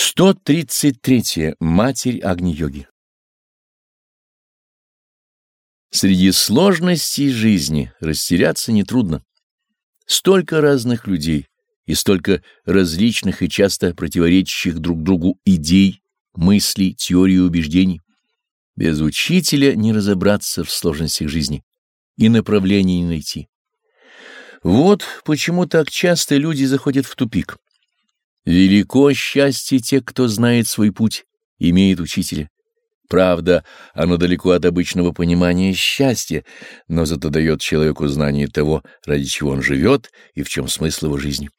133. Матерь Агни-йоги Среди сложностей жизни растеряться нетрудно. Столько разных людей и столько различных и часто противоречащих друг другу идей, мыслей, теорий и убеждений. Без учителя не разобраться в сложностях жизни и направлений не найти. Вот почему так часто люди заходят в тупик. Велико счастье тех, кто знает свой путь, имеет учителя. Правда, оно далеко от обычного понимания счастья, но зато дает человеку знание того, ради чего он живет и в чем смысл его жизни.